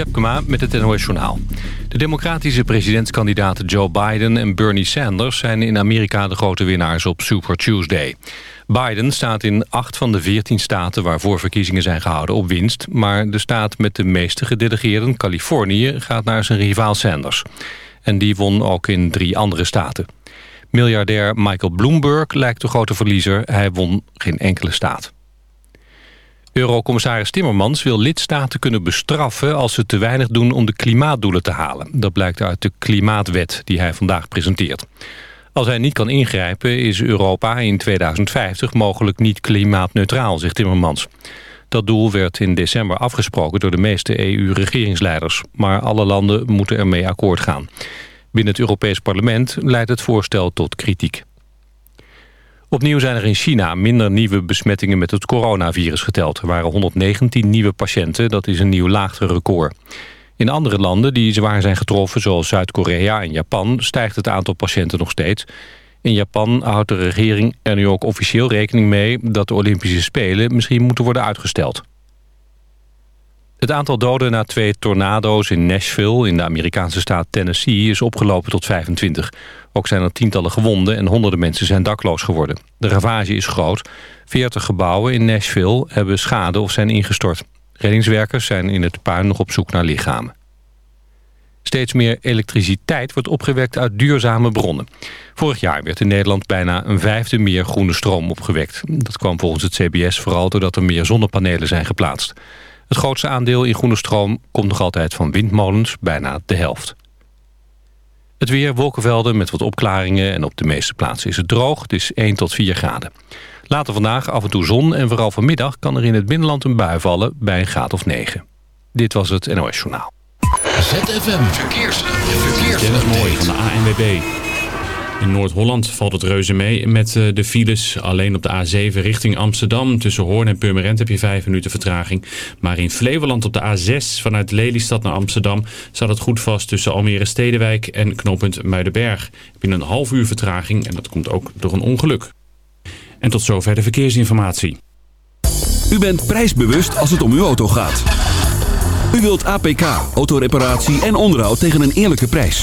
Tjepkema met het NOS Journaal. De democratische presidentskandidaten Joe Biden en Bernie Sanders... zijn in Amerika de grote winnaars op Super Tuesday. Biden staat in acht van de veertien staten waarvoor verkiezingen zijn gehouden op winst... maar de staat met de meeste gedelegeerden, Californië, gaat naar zijn rivaal Sanders. En die won ook in drie andere staten. Miljardair Michael Bloomberg lijkt de grote verliezer. Hij won geen enkele staat. Eurocommissaris Timmermans wil lidstaten kunnen bestraffen... als ze te weinig doen om de klimaatdoelen te halen. Dat blijkt uit de Klimaatwet die hij vandaag presenteert. Als hij niet kan ingrijpen is Europa in 2050 mogelijk niet klimaatneutraal, zegt Timmermans. Dat doel werd in december afgesproken door de meeste EU-regeringsleiders. Maar alle landen moeten ermee akkoord gaan. Binnen het Europees Parlement leidt het voorstel tot kritiek. Opnieuw zijn er in China minder nieuwe besmettingen met het coronavirus geteld. Er waren 119 nieuwe patiënten, dat is een nieuw laagste record. In andere landen die zwaar zijn getroffen, zoals Zuid-Korea en Japan... stijgt het aantal patiënten nog steeds. In Japan houdt de regering er nu ook officieel rekening mee... dat de Olympische Spelen misschien moeten worden uitgesteld. Het aantal doden na twee tornado's in Nashville... in de Amerikaanse staat Tennessee is opgelopen tot 25. Ook zijn er tientallen gewonden en honderden mensen zijn dakloos geworden. De ravage is groot. 40 gebouwen in Nashville hebben schade of zijn ingestort. Reddingswerkers zijn in het puin nog op zoek naar lichamen. Steeds meer elektriciteit wordt opgewekt uit duurzame bronnen. Vorig jaar werd in Nederland bijna een vijfde meer groene stroom opgewekt. Dat kwam volgens het CBS vooral doordat er meer zonnepanelen zijn geplaatst. Het grootste aandeel in groene stroom komt nog altijd van windmolens, bijna de helft. Het weer, wolkenvelden met wat opklaringen en op de meeste plaatsen is het droog. Het is 1 tot 4 graden. Later vandaag af en toe zon en vooral vanmiddag kan er in het binnenland een bui vallen bij een graad of 9. Dit was het NOS Journaal. ZFM Verkeers. Verkeers. mooi van de ANWB. In Noord-Holland valt het reuze mee met eh, de files. Alleen op de A7 richting Amsterdam. Tussen Hoorn en Purmerend heb je 5 minuten vertraging. Maar in Flevoland op de A6 vanuit Lelystad naar Amsterdam... staat het goed vast tussen Almere Stedenwijk en knooppunt Muidenberg. Je een half uur vertraging en dat komt ook door een ongeluk. En tot zover de verkeersinformatie. U bent prijsbewust als het om uw auto gaat. U wilt APK, autoreparatie en onderhoud tegen een eerlijke prijs.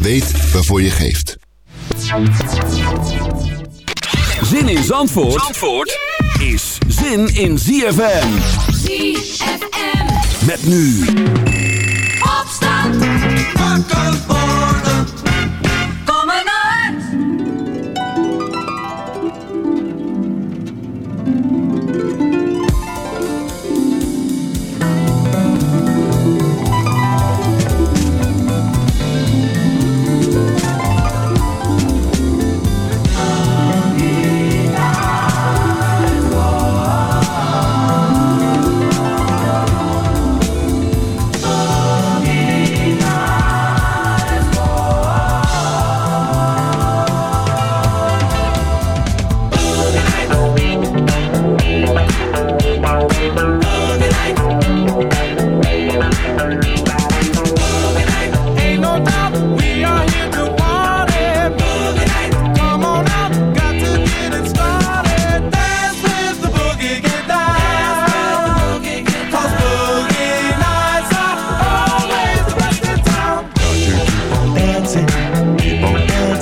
Weet waarvoor je geeft. Zin in Zandvoort, Zandvoort is zin in ZFM. ZFM. Met nu Opstand.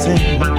dancing.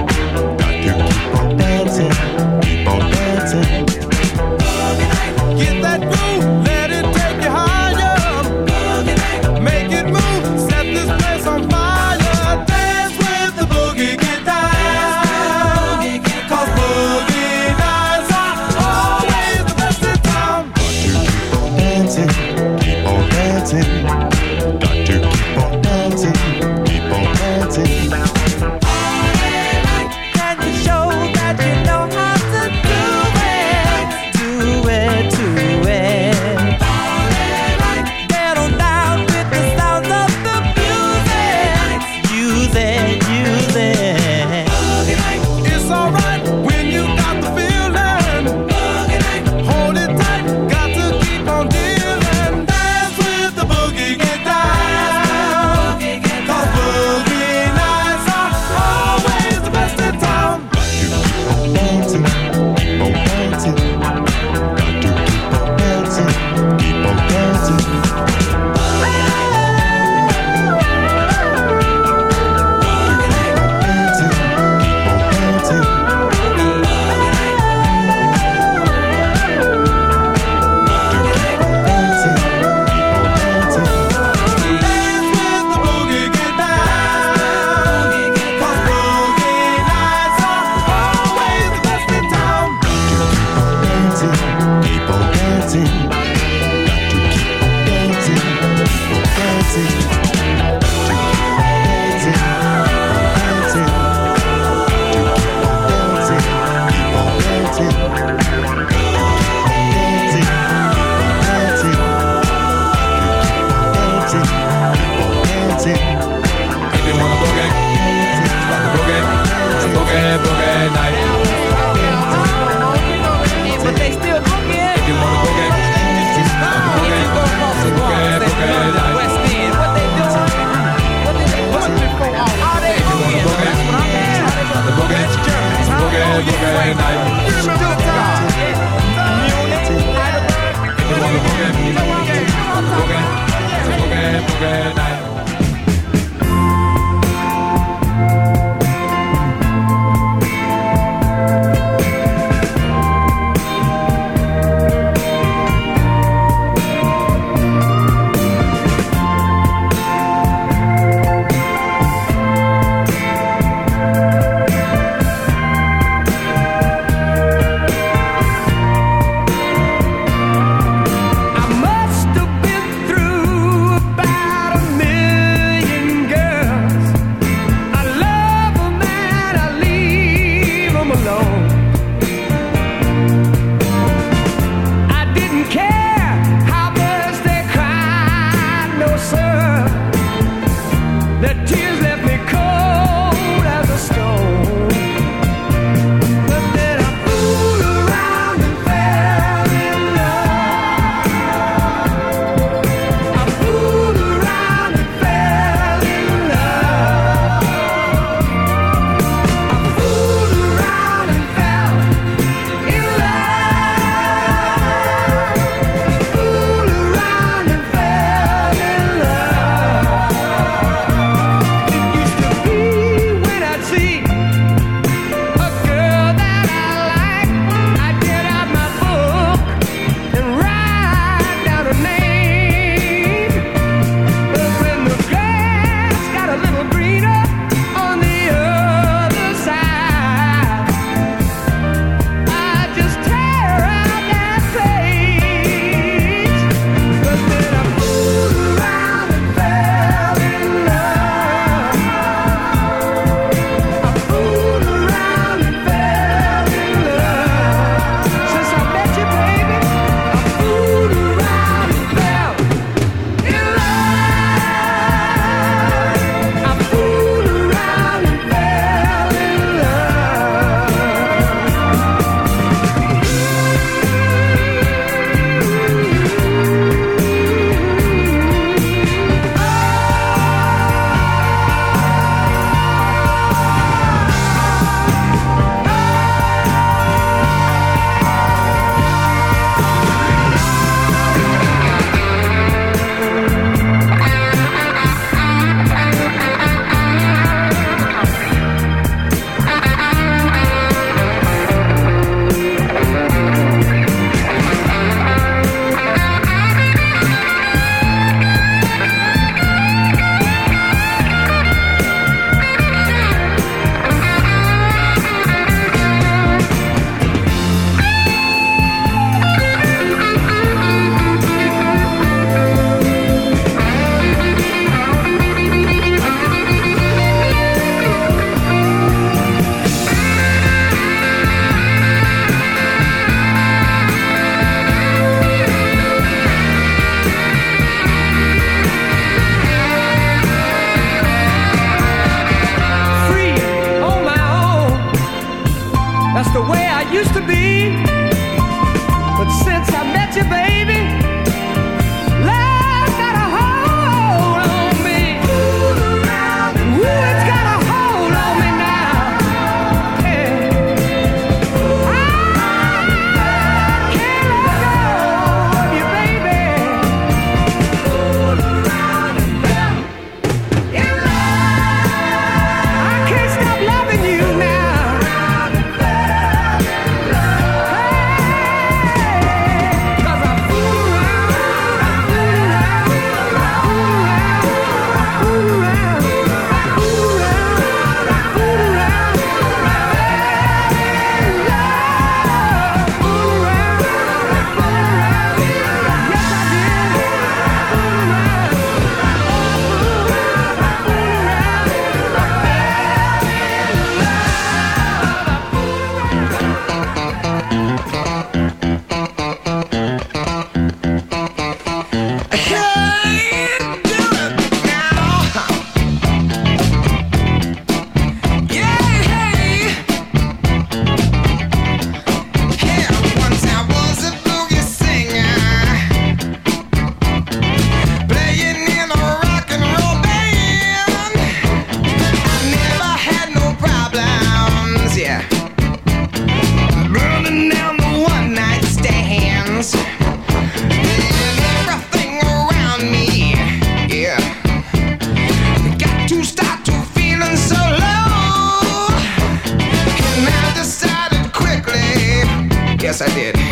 I did.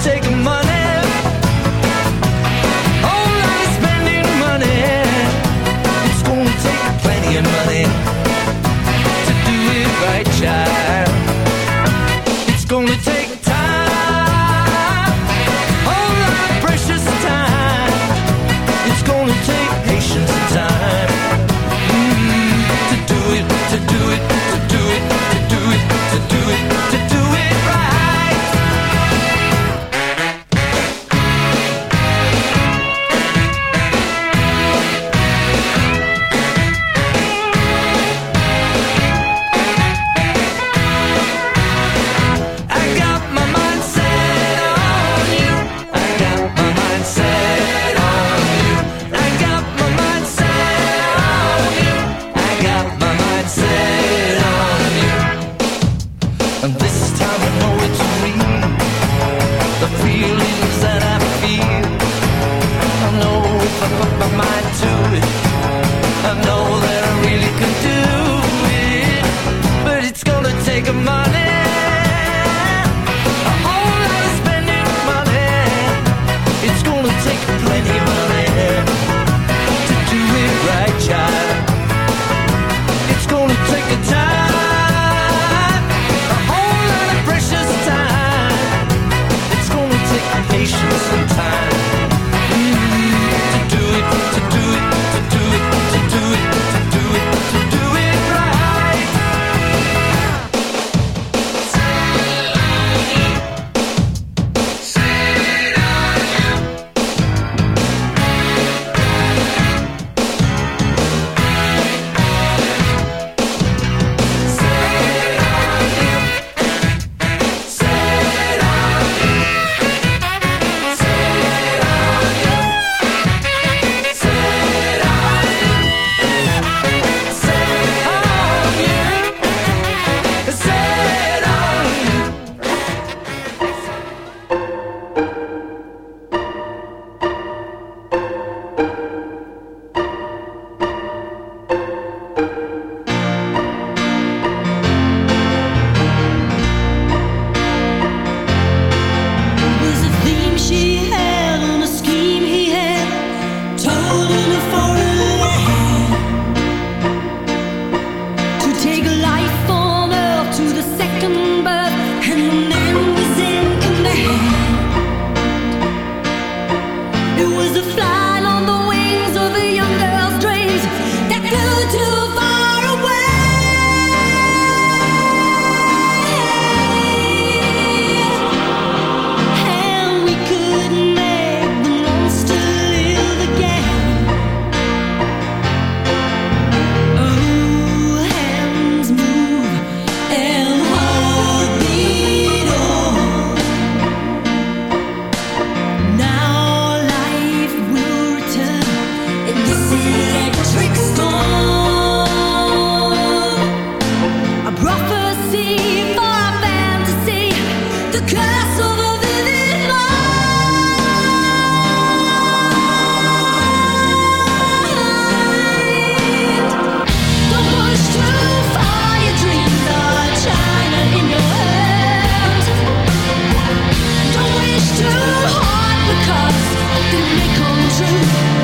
money. you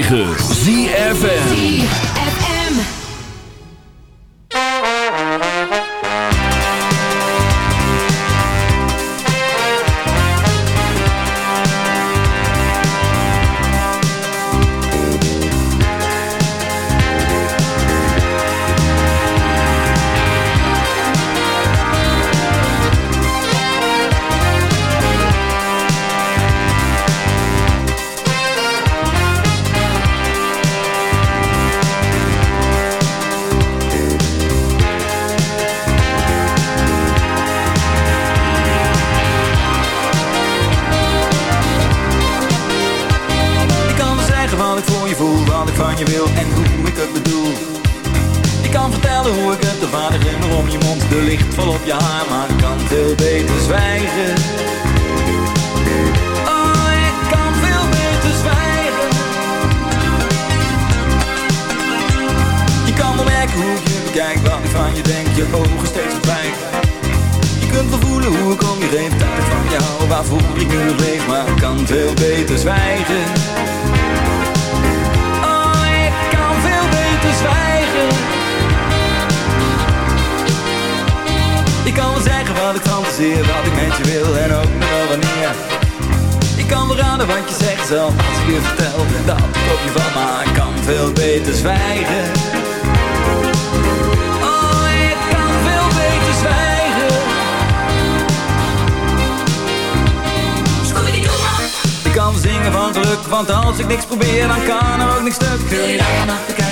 9. Je wil en hoe ik het bedoel. Ik kan vertellen hoe ik het de vader glimmer om je mond, de licht vol op je haar, maar ik kan veel beter zwijgen. Oh, ik kan veel beter zwijgen. Je kan wel merken hoe ik je bekijk, wat ik van je denk, je ogen steeds verdwijgen. Je kunt wel voelen hoe ik om je heen ik van jou, waarvoor ik nu nog leef, maar ik kan veel beter wat ik met je wil en ook nog wanneer. Ik kan raden wat je zegt zelf als ik je vertel dat ik je van, maar ik kan veel beter zwijgen. Oh, ik kan veel beter zwijgen. Ik kan zingen van geluk, want als ik niks probeer, dan kan er ook niks stuk. Wil je daar kijken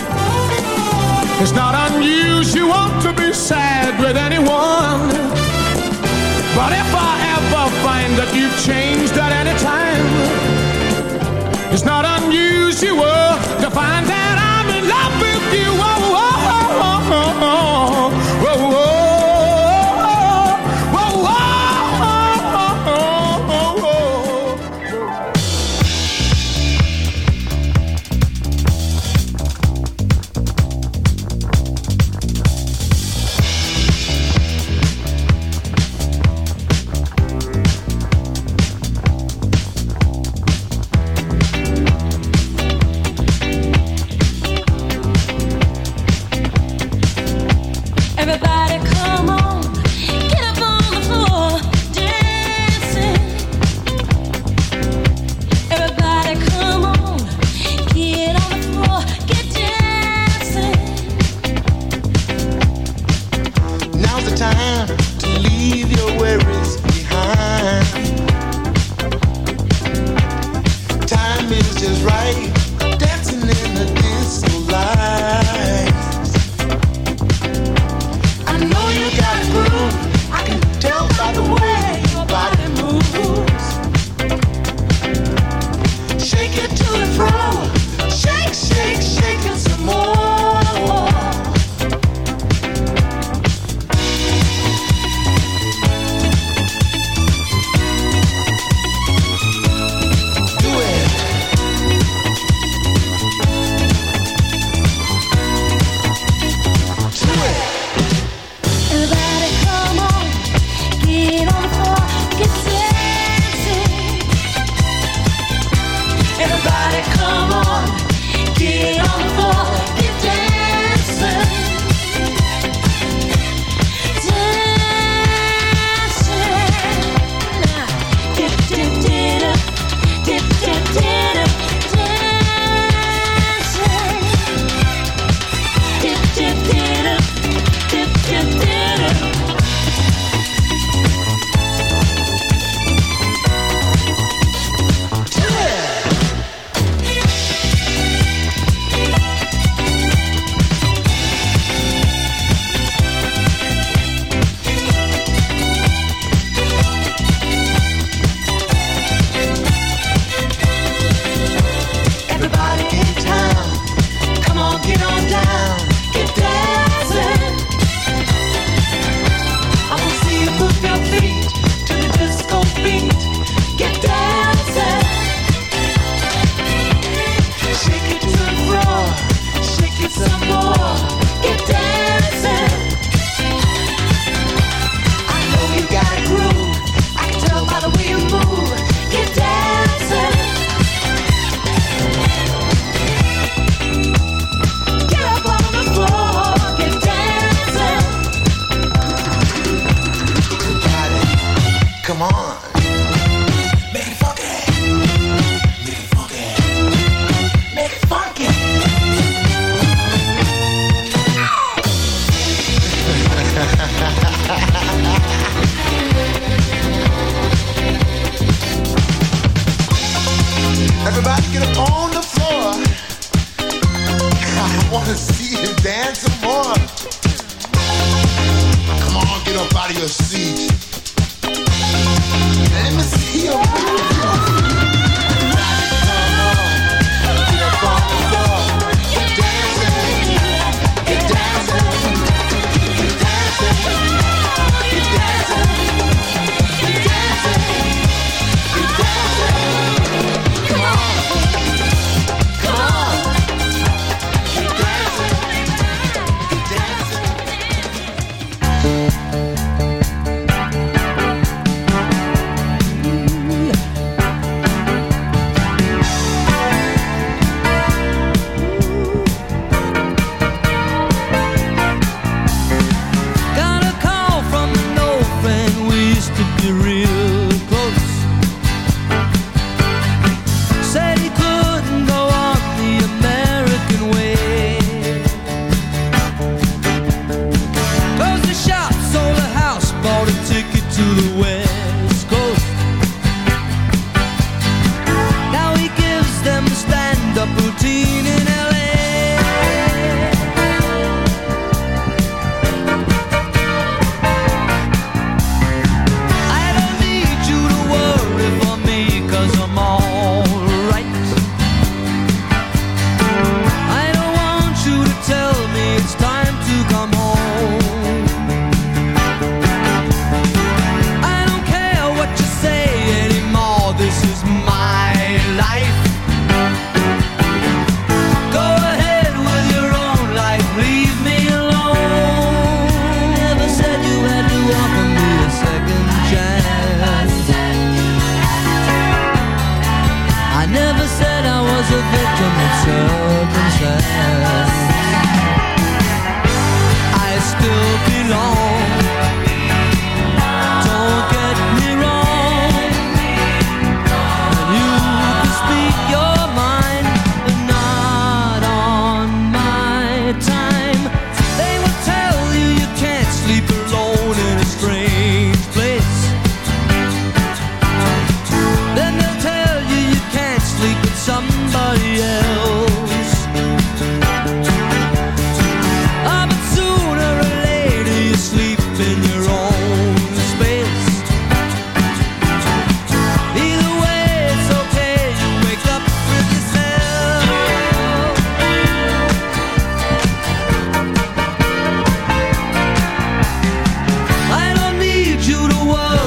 it's not unusual to be sad with anyone. But if I ever find that you've changed at any time, it's not unusual to find that I'm in love with you. Oh, oh, oh,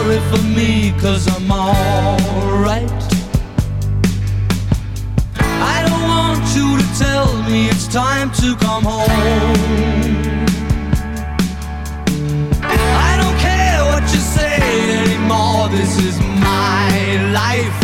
worry for me, cause I'm alright. I don't want you to tell me it's time to come home. I don't care what you say anymore, this is my life.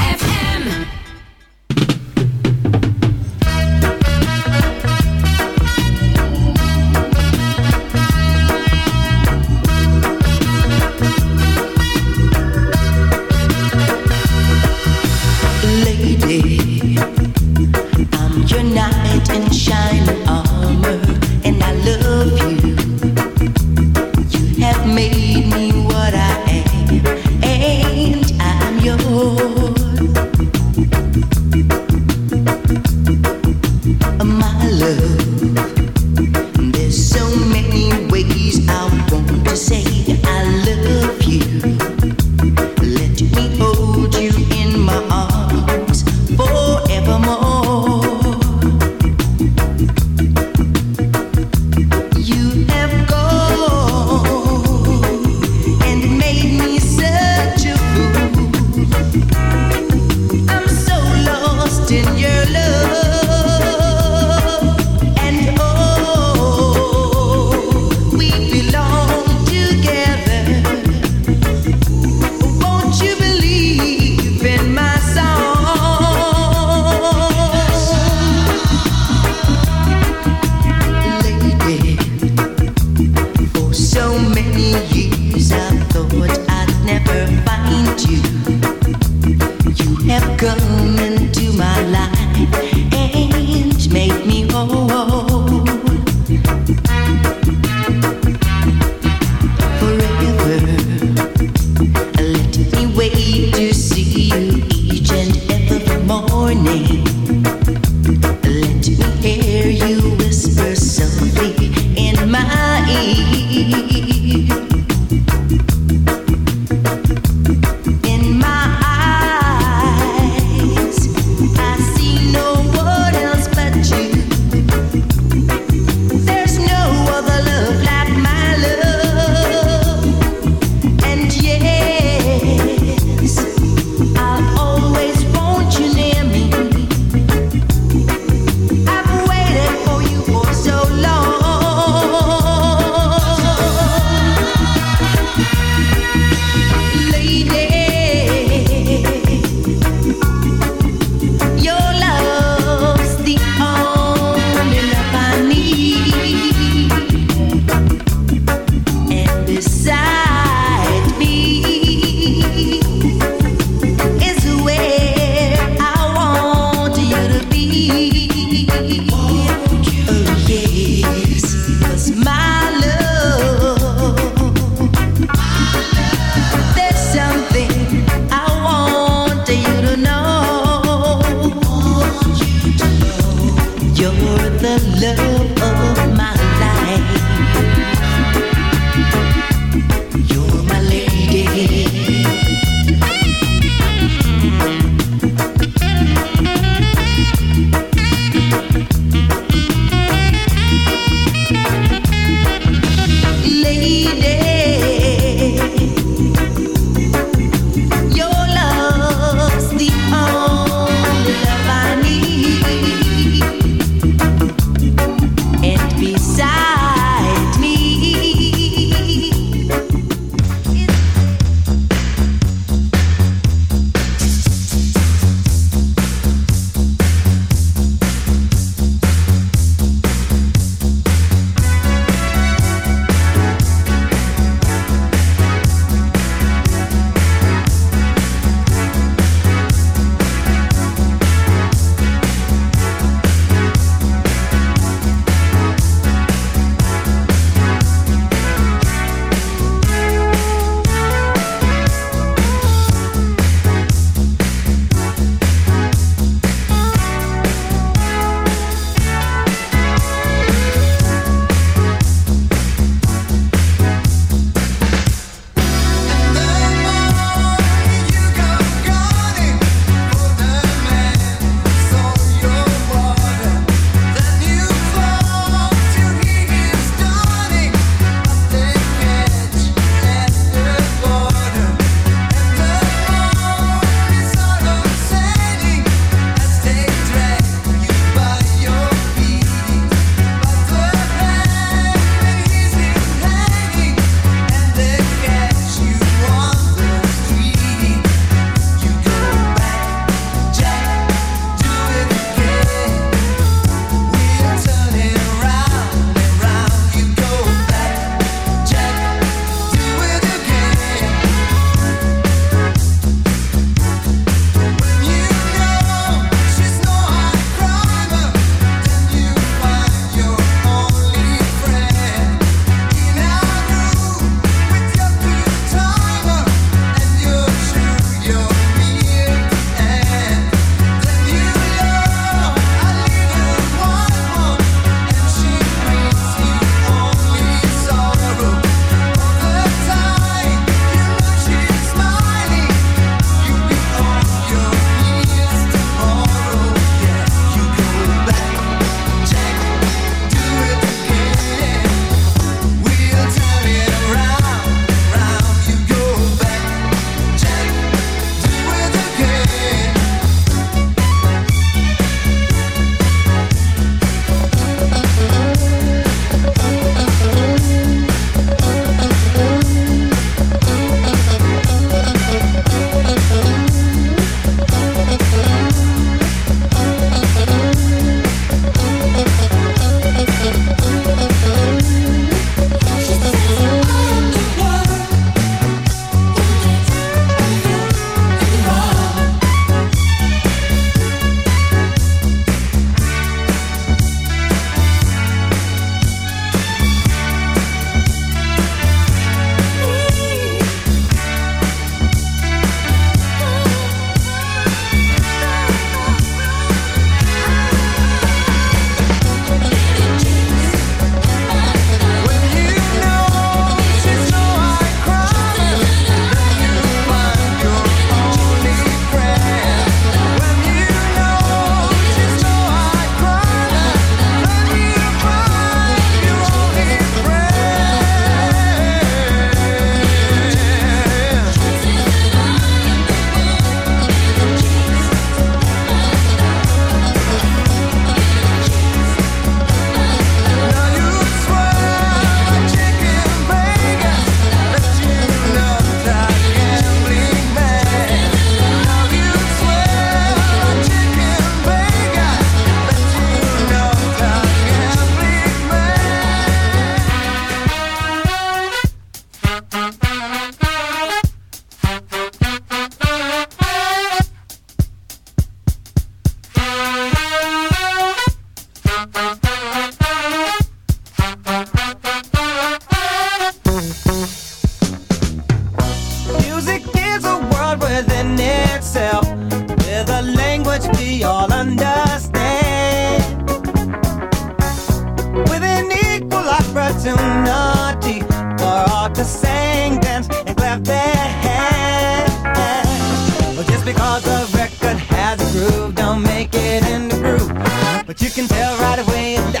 can tell right away